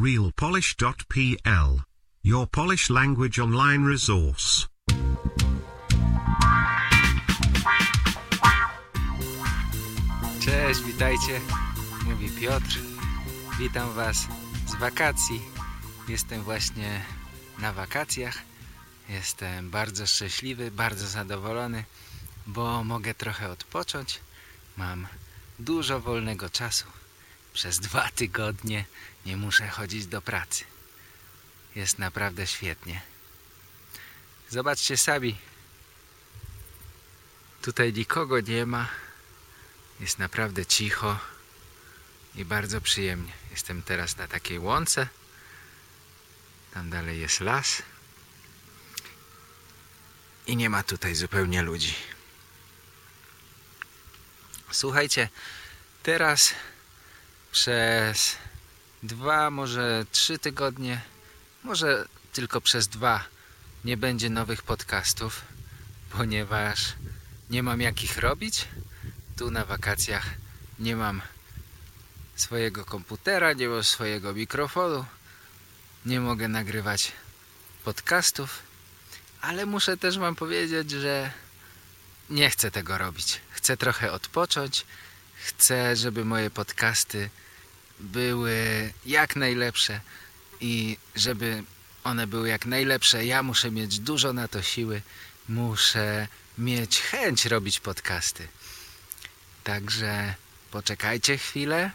realpolish.pl. Your Polish language online resource. Cześć, witajcie. Mówi Piotr. Witam Was z wakacji. Jestem właśnie na wakacjach. Jestem bardzo szczęśliwy, bardzo zadowolony, bo mogę trochę odpocząć. Mam dużo wolnego czasu. Przez dwa tygodnie nie muszę chodzić do pracy. Jest naprawdę świetnie. Zobaczcie sami. Tutaj nikogo nie ma. Jest naprawdę cicho i bardzo przyjemnie. Jestem teraz na takiej łące. Tam dalej jest las. I nie ma tutaj zupełnie ludzi. Słuchajcie, teraz przez dwa, może trzy tygodnie, może tylko przez dwa nie będzie nowych podcastów, ponieważ nie mam jakich robić. Tu na wakacjach nie mam swojego komputera, nie mam swojego mikrofonu, nie mogę nagrywać podcastów, ale muszę też wam powiedzieć, że nie chcę tego robić. Chcę trochę odpocząć, chcę, żeby moje podcasty były jak najlepsze i żeby one były jak najlepsze, ja muszę mieć dużo na to siły, muszę mieć chęć robić podcasty. Także poczekajcie chwilę,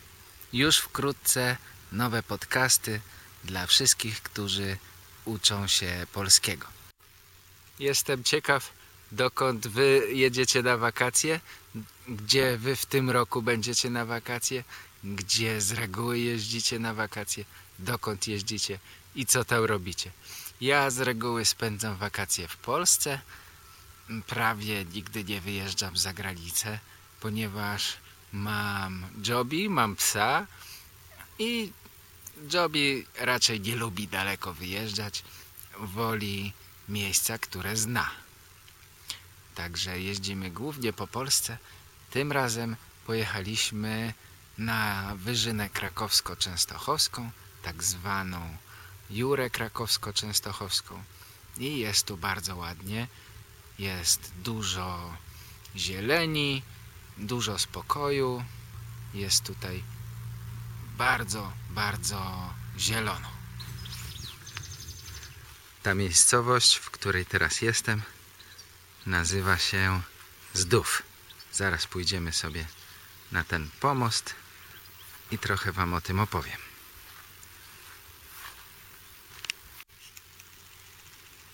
już wkrótce nowe podcasty dla wszystkich, którzy uczą się polskiego. Jestem ciekaw, dokąd wy jedziecie na wakacje, gdzie wy w tym roku będziecie na wakacje, gdzie z reguły jeździcie na wakacje, dokąd jeździcie? I co tam robicie. Ja z reguły spędzam wakacje w Polsce, prawie nigdy nie wyjeżdżam za granicę, ponieważ mam Jobi, mam psa i Jobi raczej nie lubi daleko wyjeżdżać, woli miejsca, które zna. Także jeździmy głównie po Polsce. Tym razem pojechaliśmy na Wyżynę Krakowsko-Częstochowską, tak zwaną Jurę Krakowsko-Częstochowską. I jest tu bardzo ładnie. Jest dużo zieleni, dużo spokoju. Jest tutaj bardzo, bardzo zielono. Ta miejscowość, w której teraz jestem, nazywa się Zdów. Zaraz pójdziemy sobie na ten pomost i trochę Wam o tym opowiem.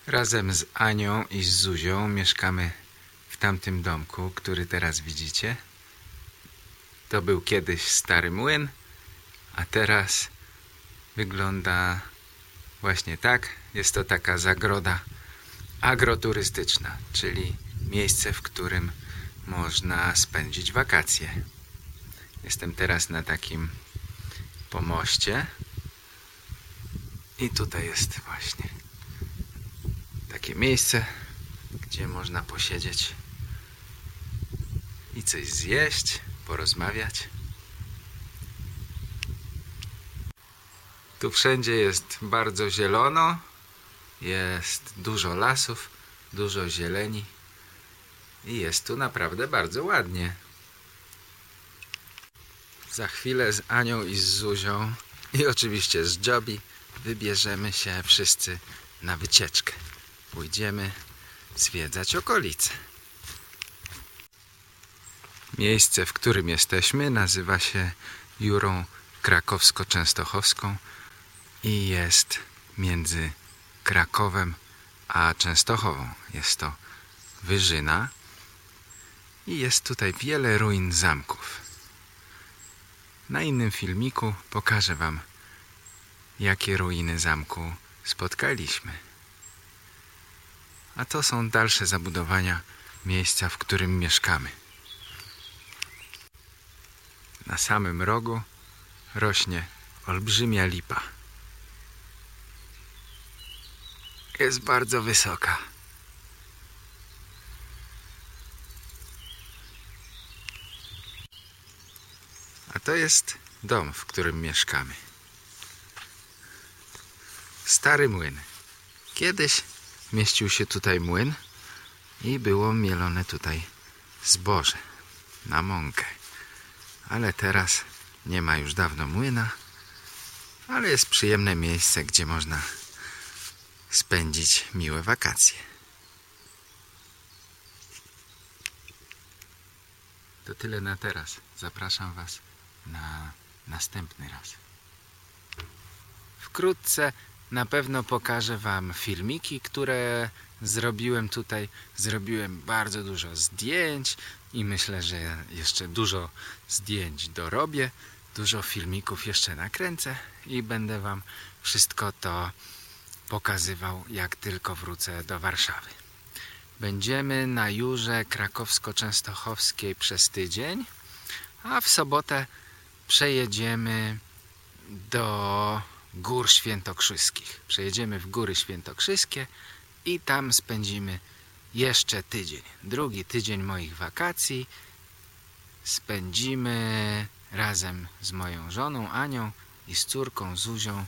Razem z Anią i z Zuzią mieszkamy w tamtym domku, który teraz widzicie. To był kiedyś stary młyn, a teraz wygląda właśnie tak. Jest to taka zagroda agroturystyczna, czyli miejsce, w którym można spędzić wakacje. Jestem teraz na takim pomoście i tutaj jest właśnie takie miejsce, gdzie można posiedzieć i coś zjeść, porozmawiać. Tu wszędzie jest bardzo zielono, jest dużo lasów, dużo zieleni i jest tu naprawdę bardzo ładnie. Za chwilę z Anią i z Zuzią i oczywiście z Jobi wybierzemy się wszyscy na wycieczkę. Pójdziemy zwiedzać okolice. Miejsce, w którym jesteśmy nazywa się Jurą Krakowsko-Częstochowską i jest między Krakowem a Częstochową. Jest to wyżyna i jest tutaj wiele ruin zamków. Na innym filmiku pokażę Wam, jakie ruiny zamku spotkaliśmy. A to są dalsze zabudowania miejsca, w którym mieszkamy. Na samym rogu rośnie olbrzymia lipa. Jest bardzo wysoka. A to jest dom, w którym mieszkamy. Stary młyn. Kiedyś mieścił się tutaj młyn i było mielone tutaj zboże na mąkę. Ale teraz nie ma już dawno młyna, ale jest przyjemne miejsce, gdzie można spędzić miłe wakacje. To tyle na teraz. Zapraszam Was na następny raz. Wkrótce na pewno pokażę Wam filmiki, które zrobiłem tutaj. Zrobiłem bardzo dużo zdjęć i myślę, że jeszcze dużo zdjęć dorobię. Dużo filmików jeszcze nakręcę i będę Wam wszystko to pokazywał, jak tylko wrócę do Warszawy. Będziemy na Jurze Krakowsko-Częstochowskiej przez tydzień, a w sobotę przejedziemy do Gór Świętokrzyskich. Przejedziemy w Góry Świętokrzyskie i tam spędzimy jeszcze tydzień. Drugi tydzień moich wakacji spędzimy razem z moją żoną Anią i z córką Zuzią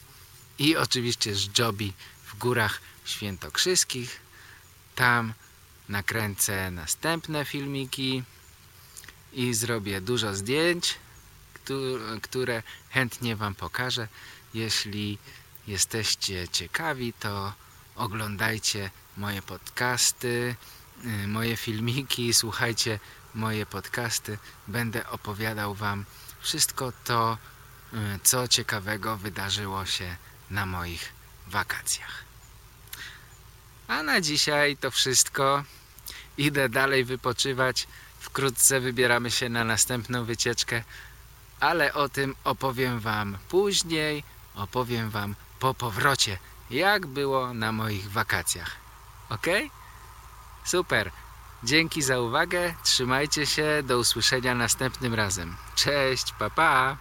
i oczywiście z Jobi w Górach Świętokrzyskich. Tam nakręcę następne filmiki i zrobię dużo zdjęć, które chętnie Wam pokażę. Jeśli jesteście ciekawi, to oglądajcie moje podcasty, y, moje filmiki, słuchajcie moje podcasty. Będę opowiadał Wam wszystko to, y, co ciekawego wydarzyło się na moich wakacjach. A na dzisiaj to wszystko. Idę dalej wypoczywać. Wkrótce wybieramy się na następną wycieczkę, ale o tym opowiem Wam później. Opowiem Wam po powrocie, jak było na moich wakacjach. Ok? Super. Dzięki za uwagę. Trzymajcie się. Do usłyszenia następnym razem. Cześć, pa pa.